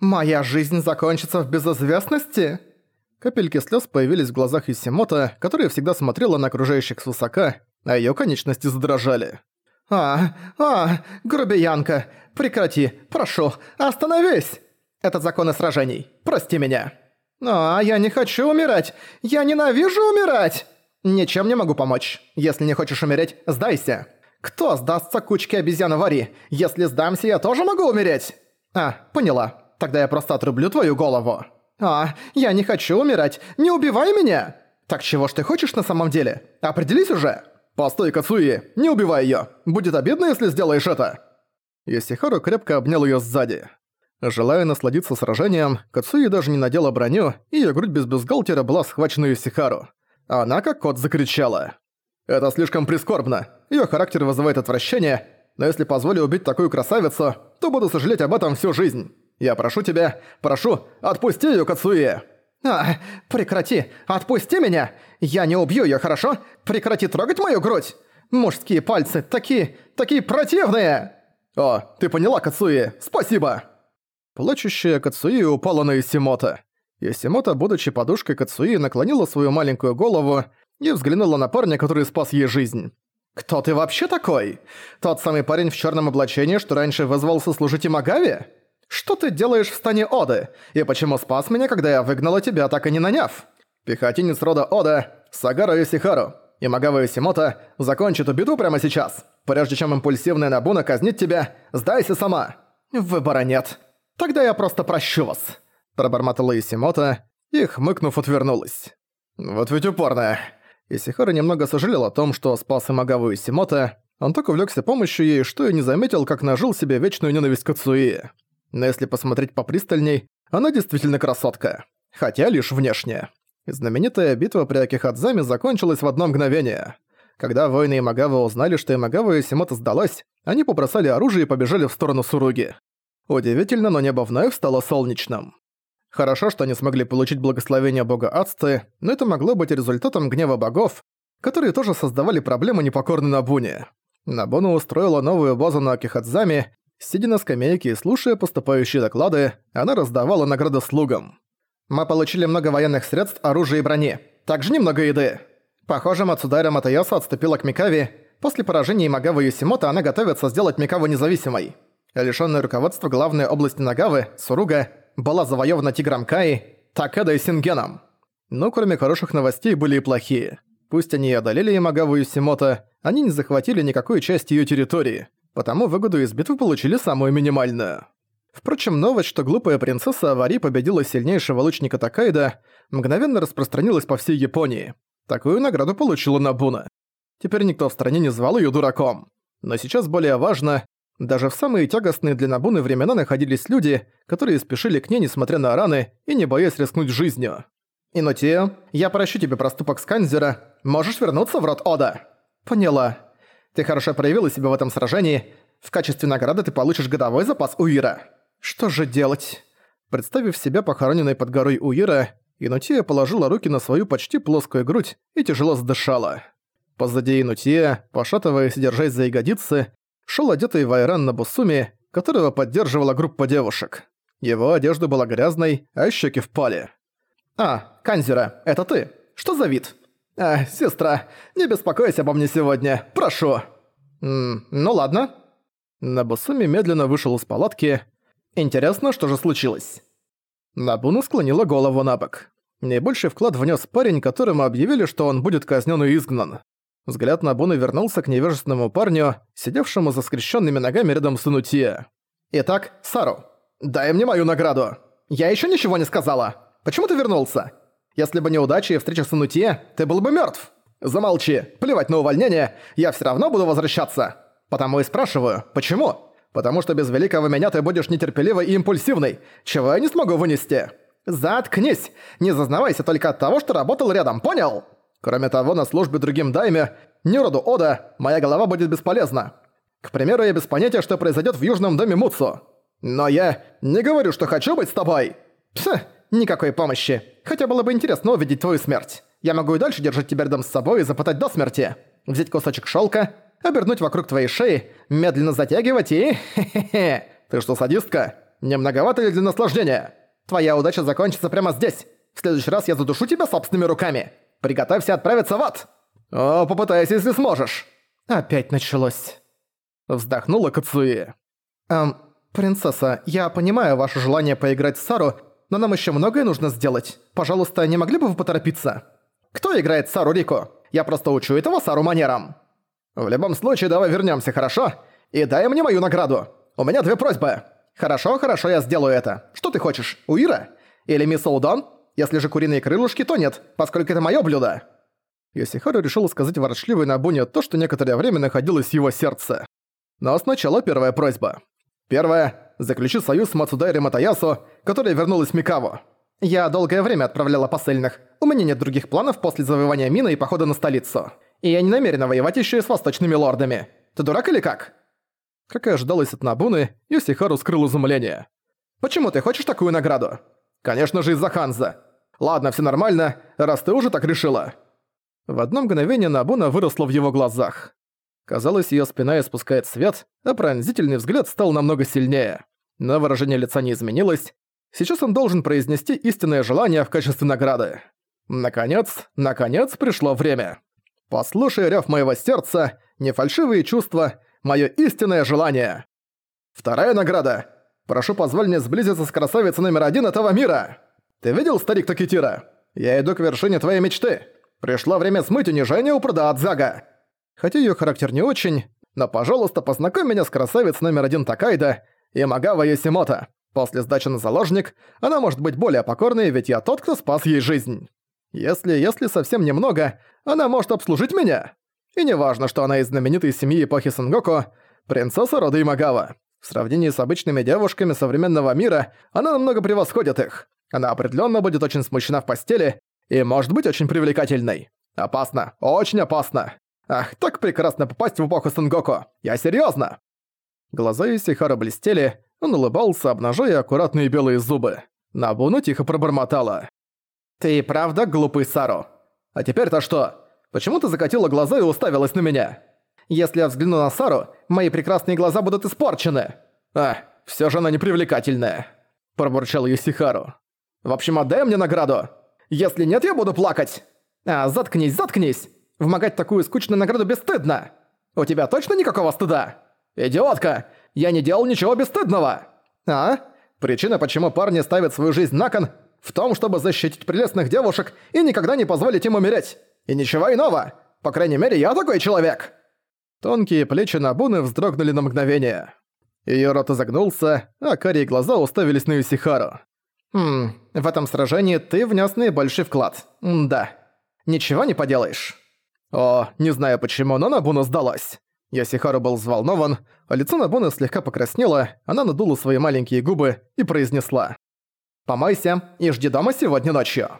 «Моя жизнь закончится в безызвестности?» Капельки слез появились в глазах Исимота, которая всегда смотрела на окружающих свысока, а её конечности задрожали. «А, а, грубиянка, прекрати, прошу, остановись! Это законы сражений, прости меня!» «А, я не хочу умирать! Я ненавижу умирать!» «Ничем не могу помочь. Если не хочешь умереть, сдайся!» «Кто сдастся кучке обезьян-вари? Если сдамся, я тоже могу умереть?» «А, поняла. Тогда я просто отрублю твою голову». «А, я не хочу умирать! Не убивай меня!» «Так чего ж ты хочешь на самом деле? Определись уже!» «Постой, Кацуи! Не убивай её! Будет обидно, если сделаешь это!» Йосихару крепко обнял её сзади. Желая насладиться сражением, Кацуи даже не надела броню, и её грудь без бюстгальтера была схвачена Йосихару. Она как кот закричала. «Это слишком прискорбно. Её характер вызывает отвращение, но если позволю убить такую красавицу, то буду сожалеть об этом всю жизнь. Я прошу тебя, прошу, отпусти её, Кацуи!» «А, прекрати! Отпусти меня! Я не убью её, хорошо? Прекрати трогать мою грудь! Мужские пальцы такие, такие противные!» «О, ты поняла, Кацуи! Спасибо!» Плачущая Кацуи упала на Исимота. Исимота, будучи подушкой Кацуи, наклонила свою маленькую голову и взглянула на парня, который спас ей жизнь. «Кто ты вообще такой? Тот самый парень в чёрном облачении, что раньше вызвался служить Имагаве?» «Что ты делаешь в стане Оды? И почему спас меня, когда я выгнала тебя, так и не наняв?» Пехотинец рода Ода, Сагара Юсихару и Магава Юсимота закончат беду прямо сейчас. Прежде чем импульсивная Набуна казнит тебя, сдайся сама. Выбора нет. Тогда я просто прощу вас. Пробормотала Юсимота и, хмыкнув, отвернулась. Вот ведь упорная. Исихара немного сожалел о том, что спас и Магаву Юсимота, он так увлекся помощью ей, что и не заметил, как нажил себе вечную ненависть к Ацуи. Но если посмотреть попристальней, она действительно красотка. Хотя лишь внешне. Знаменитая битва при Акихадзаме закончилась в одно мгновение. Когда воины Имагава узнали, что Имагава Исимото сдалась, они побросали оружие и побежали в сторону Суруги. Удивительно, но небо вновь стало солнечным. Хорошо, что они смогли получить благословение бога Ацты, но это могло быть результатом гнева богов, которые тоже создавали проблемы непокорной Набуне. Набуна устроила новую базу на Акихадзаме, Сидя на скамейке и слушая поступающие доклады, она раздавала награды слугам. «Мы получили много военных средств, оружия и брони. Также немного еды. Похоже, Мацудаира Матаясу отступила к Микаве. После поражения Магавы Юсимота она готовится сделать Микаву независимой. Лишённая руководства главная область Нагавы, Суруга, была завоевана Тигром Каи, Такеда и Сингеном. Но кроме хороших новостей были и плохие. Пусть они и одолели Ямагаву Юсимота, они не захватили никакой части её территории потому выгоду из битвы получили самую минимальную. Впрочем, новость, что глупая принцесса Авари победила сильнейшего лучника Такайда, мгновенно распространилась по всей Японии. Такую награду получила Набуна. Теперь никто в стране не звал её дураком. Но сейчас более важно, даже в самые тягостные для Набуны времена находились люди, которые спешили к ней, несмотря на раны, и не боясь рискнуть жизнью. «Инутия, я прощу тебе проступок Сканзера. Можешь вернуться в рот Ода?» «Поняла. Ты хорошо проявила себя в этом сражении. В качестве награды ты получишь годовой запас Уира. Что же делать? Представив себя похороненной под горой Уира, Инутия положила руки на свою почти плоскую грудь и тяжело задышала. Позади Инутия, пошатываясь и держась за ягодицы, шел одетый в Айран на Бусуме, которого поддерживала группа девушек. Его одежда была грязной, а щеки впали. «А, Канзера, это ты? Что за вид?» «А, сестра, не беспокойся обо мне сегодня, прошу!» «Ммм, ну ладно». Набусуми медленно вышел из палатки. «Интересно, что же случилось?» Набуна склонила голову на бок. Наибольший вклад внес парень, которому объявили, что он будет казнен и изгнан. Взгляд Набуны вернулся к невежественному парню, сидевшему за скрещенными ногами рядом с Инутия. «Итак, Сару, дай мне мою награду. Я еще ничего не сказала. Почему ты вернулся? Если бы не удача и встреча с Инутье, ты был бы мертв. Замолчи, плевать на увольнение, я все равно буду возвращаться. Потому и спрашиваю, почему? Потому что без великого меня ты будешь нетерпеливой и импульсивной, чего я не смогу вынести. Заткнись, не зазнавайся только от того, что работал рядом, понял? Кроме того, на службе другим дайме, Нюроду Ода, моя голова будет бесполезна. К примеру, я без понятия, что произойдет в Южном доме Муцу. Но я не говорю, что хочу быть с тобой. Пф, никакой помощи. Хотя было бы интересно увидеть твою смерть. Я могу и дальше держать тебя рядом с собой и запытать до смерти. Взять кусочек шелка, обернуть вокруг твоей шеи, медленно затягивать и... Ты что, садистка? Не многовато ли для наслаждения? Твоя удача закончится прямо здесь. В следующий раз я задушу тебя собственными руками. Приготовься отправиться в ад. О, попытайся, если сможешь. Опять началось. Вздохнула Кацуи. Эм, принцесса, я понимаю ваше желание поиграть с Сару, но нам еще многое нужно сделать. Пожалуйста, не могли бы вы поторопиться? Кто играет Сару Рико? Я просто учу этого Сару манерам. В любом случае, давай вернемся, хорошо? И дай мне мою награду. У меня две просьбы. Хорошо, хорошо, я сделаю это. Что ты хочешь? Уира? Или мисс Олдон? Если же куриные крылышки, то нет, поскольку это мое блюдо. Йосихару решил сказать ворчливой Набуне то, что некоторое время находилось в его сердце. Но сначала первая просьба. Первая – заключи союз с Мацудайри Матаясу, которая вернулась в Микаву. Я долгое время отправляла посыльных. У меня нет других планов после завоевания Мина и похода на столицу. И я не намерена воевать еще и с восточными лордами. Ты дурак или как? Как и ожидалось от Набуны, Йосихару скрыл изумление. «Почему ты хочешь такую награду?» «Конечно же из-за Ханза. Ладно, все нормально, раз ты уже так решила». В одно мгновение Набуна выросла в его глазах. Казалось, ее спина испускает свет, а пронзительный взгляд стал намного сильнее. Но выражение лица не изменилось. Сейчас он должен произнести истинное желание в качестве награды. Наконец, наконец пришло время. Послушай рёв моего сердца, не фальшивые чувства, моё истинное желание. Вторая награда. Прошу позволь мне сблизиться с красавицей номер один этого мира. Ты видел, старик Такитира? Я иду к вершине твоей мечты. Пришло время смыть унижение у пруда Адзага. Хотя её характер не очень, но, пожалуйста, познакомь меня с красавицей номер один Такайда и Магава Йосимото. После сдачи на заложник она может быть более покорной, ведь я тот, кто спас ей жизнь. Если, если совсем немного, она может обслужить меня. И не важно, что она из знаменитой семьи эпохи Сангоку, принцесса рода Имагава. В сравнении с обычными девушками современного мира, она намного превосходит их. Она определенно будет очень смущена в постели и может быть очень привлекательной. Опасно, очень опасно. Ах, так прекрасно попасть в эпоху Сангоку. Я серьезно. Глаза Исихара блестели, он улыбался, обнажая аккуратные белые зубы. Набуна тихо пробормотала. «Ты правда глупый Сару? А теперь-то что? Почему ты закатила глаза и уставилась на меня? Если я взгляну на Сару, мои прекрасные глаза будут испорчены. А, все же она непривлекательная», – пробурчал Юсихару. «В общем, отдай мне награду. Если нет, я буду плакать. А, заткнись, заткнись. Вмогать такую скучную награду бесстыдно. У тебя точно никакого стыда? Идиотка, я не делал ничего бесстыдного. А? Причина, почему парни ставят свою жизнь на кон, в том, чтобы защитить прелестных девушек и никогда не позволить им умереть. И ничего иного. По крайней мере, я такой человек!» Тонкие плечи Набуны вздрогнули на мгновение. Её рот изогнулся, а карие глаза уставились на Юсихару. «Хм, в этом сражении ты внес наибольший вклад. М да. Ничего не поделаешь». О, не знаю почему, но Набуна сдалась. Ясихару был взволнован, а лицо Набуны слегка покраснело, она надула свои маленькие губы и произнесла. «Помойся и жди дома сегодня ночью».